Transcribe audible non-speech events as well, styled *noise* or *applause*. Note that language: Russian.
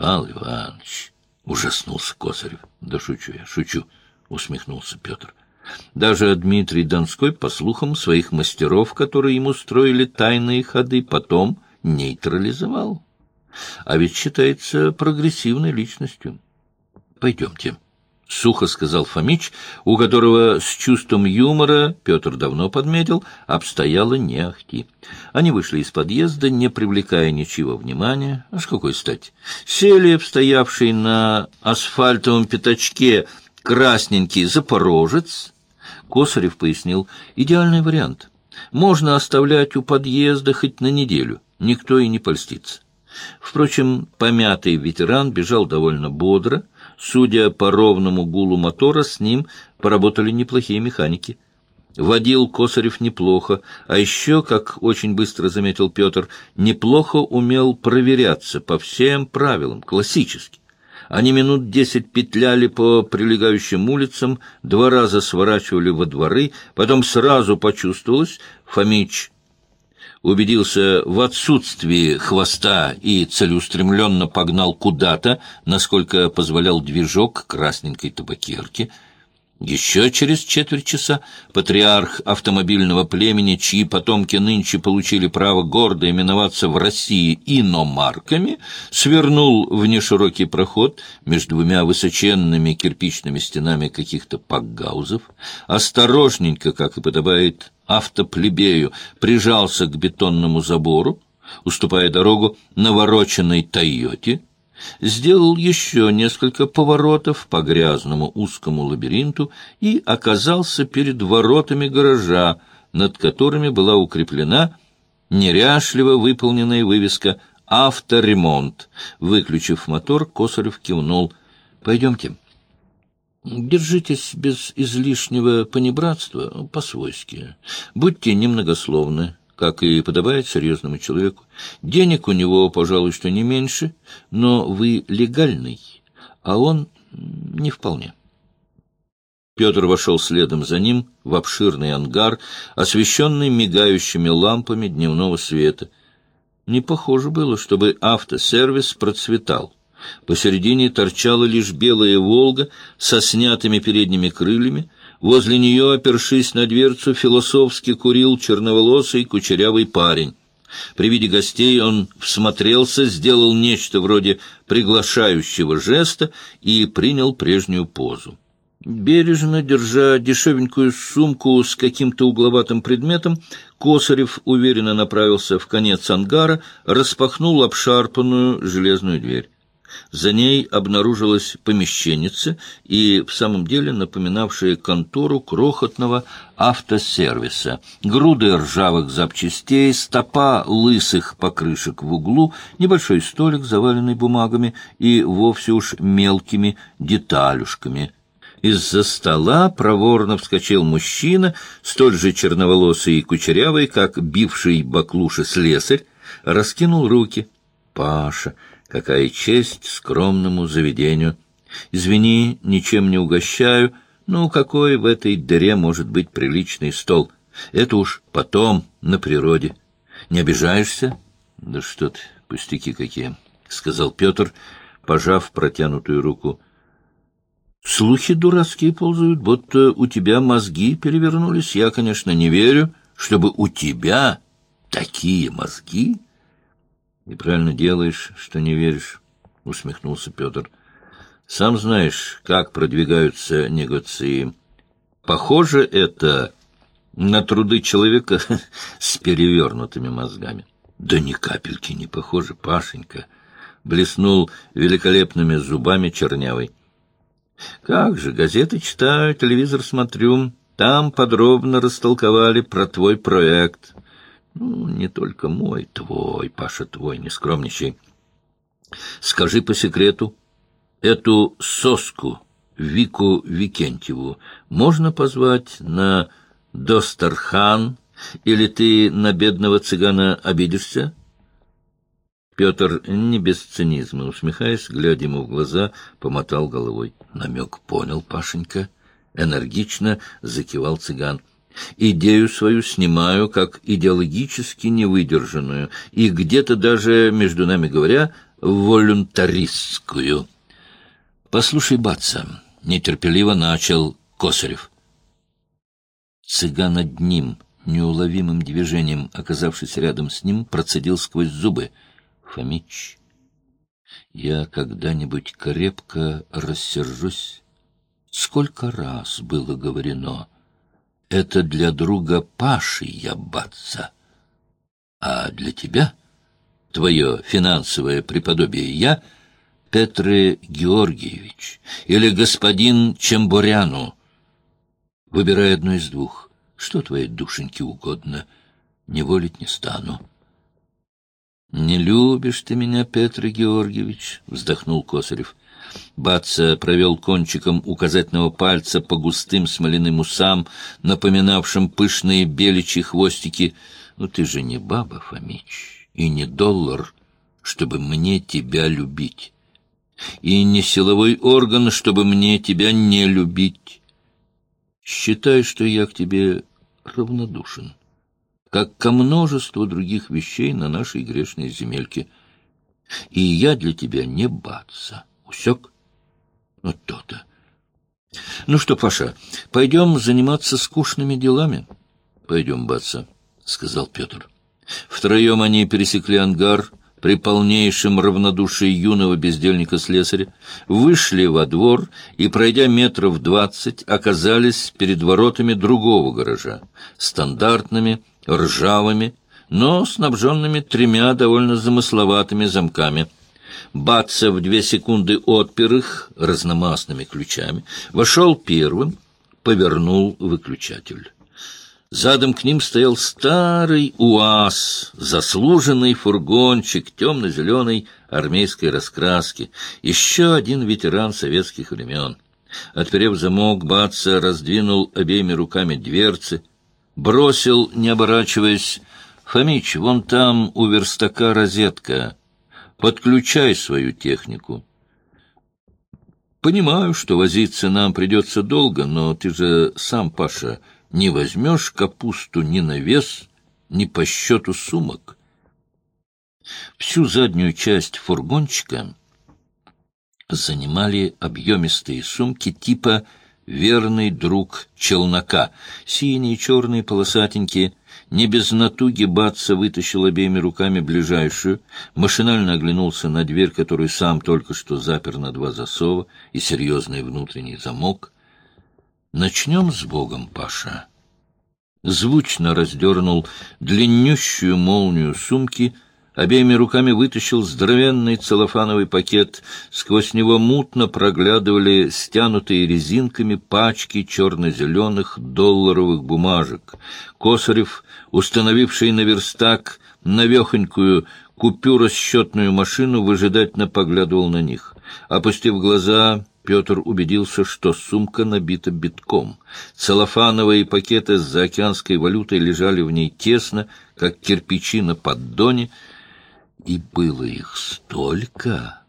Павел Иванович, ужаснулся Косарев. Да шучу я, шучу, усмехнулся Петр. Даже Дмитрий Донской, по слухам своих мастеров, которые ему строили тайные ходы, потом нейтрализовал. А ведь считается прогрессивной личностью. Пойдемте. — сухо сказал Фомич, у которого с чувством юмора, Петр давно подметил, обстояло не ахти. Они вышли из подъезда, не привлекая ничего внимания. А с какой стати? Сели в стоявший на асфальтовом пятачке красненький запорожец. Косарев пояснил, идеальный вариант. Можно оставлять у подъезда хоть на неделю, никто и не польстится. Впрочем, помятый ветеран бежал довольно бодро, Судя по ровному гулу мотора, с ним поработали неплохие механики. Водил Косарев неплохо, а еще, как очень быстро заметил Петр, неплохо умел проверяться по всем правилам, классически. Они минут десять петляли по прилегающим улицам, два раза сворачивали во дворы, потом сразу почувствовалось, Фомич убедился в отсутствии хвоста и целеустремленно погнал куда-то, насколько позволял движок красненькой табакерки. Еще через четверть часа патриарх автомобильного племени, чьи потомки нынче получили право гордо именоваться в России иномарками, свернул в неширокий проход между двумя высоченными кирпичными стенами каких-то пакгаузов, осторожненько, как и подобает автоплебею прижался к бетонному забору, уступая дорогу навороченной «Тойоте», сделал еще несколько поворотов по грязному узкому лабиринту и оказался перед воротами гаража, над которыми была укреплена неряшливо выполненная вывеска «Авторемонт». Выключив мотор, Косарев кивнул. «Пойдемте». Держитесь без излишнего понебратства, по-свойски. Будьте немногословны, как и подобает серьезному человеку. Денег у него, пожалуй, что не меньше, но вы легальный, а он не вполне. Петр вошел следом за ним в обширный ангар, освещенный мигающими лампами дневного света. Не похоже было, чтобы автосервис процветал. Посередине торчала лишь белая «Волга» со снятыми передними крыльями. Возле нее, опершись на дверцу, философски курил черноволосый кучерявый парень. При виде гостей он всмотрелся, сделал нечто вроде приглашающего жеста и принял прежнюю позу. Бережно, держа дешевенькую сумку с каким-то угловатым предметом, Косарев уверенно направился в конец ангара, распахнул обшарпанную железную дверь. За ней обнаружилась помещенница и в самом деле напоминавшая контору крохотного автосервиса. Груды ржавых запчастей, стопа лысых покрышек в углу, небольшой столик, заваленный бумагами и вовсе уж мелкими деталюшками. Из-за стола проворно вскочил мужчина, столь же черноволосый и кучерявый, как бивший баклуши слесарь, раскинул руки. «Паша!» Какая честь скромному заведению! Извини, ничем не угощаю. Ну, какой в этой дыре может быть приличный стол? Это уж потом, на природе. Не обижаешься? Да что ты, пустяки какие, — сказал Петр, пожав протянутую руку. Слухи дурацкие ползают, будто у тебя мозги перевернулись. Я, конечно, не верю, чтобы у тебя такие мозги... И правильно делаешь, что не веришь, — усмехнулся Петр. Сам знаешь, как продвигаются негоции. Похоже это на труды человека *laughs* с перевернутыми мозгами. Да ни капельки не похоже, Пашенька, — блеснул великолепными зубами чернявый. Как же, газеты читаю, телевизор смотрю, там подробно растолковали про твой проект. Ну, не только мой, твой, Паша, твой, не скромничай. Скажи по секрету, эту соску, Вику Викентьеву, можно позвать на Достархан, или ты на бедного цыгана обидишься? Петр, не без цинизма, усмехаясь, глядя ему в глаза, помотал головой. Намек понял, Пашенька. Энергично закивал цыган. Идею свою снимаю как идеологически невыдержанную и где-то даже, между нами говоря, волюнтаристскую. Послушай, баца, нетерпеливо начал Косарев. Цыган одним неуловимым движением, оказавшись рядом с ним, процедил сквозь зубы. Фомич, я когда-нибудь крепко рассержусь. Сколько раз было говорено, это для друга Паши я баца, а для тебя, твое финансовое преподобие, я Петре Георгиевич или господин Чембуряну. Выбирай одно из двух. Что твоей душеньке угодно, не волить не стану. «Не любишь ты меня, Петр Георгиевич?» — вздохнул Косарев. Баца провел кончиком указательного пальца по густым смоляным усам, напоминавшим пышные беличьи хвостики. «Ну ты же не баба, Фомич, и не доллар, чтобы мне тебя любить, и не силовой орган, чтобы мне тебя не любить. Считай, что я к тебе равнодушен» как ко множеству других вещей на нашей грешной земельке. И я для тебя не баца. Усек? Вот то-то. Ну что, Паша, пойдем заниматься скучными делами? Пойдем, баца, — сказал Петр. Втроем они пересекли ангар, при полнейшем равнодушии юного бездельника-слесаря, вышли во двор и, пройдя метров двадцать, оказались перед воротами другого гаража, стандартными, ржавыми, но снабженными тремя довольно замысловатыми замками. Баца в две секунды отпер их разномастными ключами, вошел первым, повернул выключатель. Задом к ним стоял старый УАЗ, заслуженный фургончик темно-зеленой армейской раскраски, еще один ветеран советских времен. Отперев замок, Баца раздвинул обеими руками дверцы, бросил, не оборачиваясь, «Фомич, вон там у верстака розетка. Подключай свою технику». «Понимаю, что возиться нам придется долго, но ты же сам, Паша, не возьмешь капусту ни на вес, ни по счету сумок». Всю заднюю часть фургончика занимали объемистые сумки типа верный друг челнока. Синие, черные, полосатенькие. Не без натуги Батца вытащил обеими руками ближайшую, машинально оглянулся на дверь, которую сам только что запер на два засова, и серьезный внутренний замок. «Начнем с Богом, Паша». Звучно раздернул длиннющую молнию сумки — обеими руками вытащил здоровенный целлофановый пакет. Сквозь него мутно проглядывали стянутые резинками пачки черно-зеленых долларовых бумажек. Косарев, установивший на верстак навехонькую купюросчетную машину, выжидательно поглядывал на них. Опустив глаза, Петр убедился, что сумка набита битком. Целлофановые пакеты с заокеанской валютой лежали в ней тесно, как кирпичи на поддоне, и было их столько,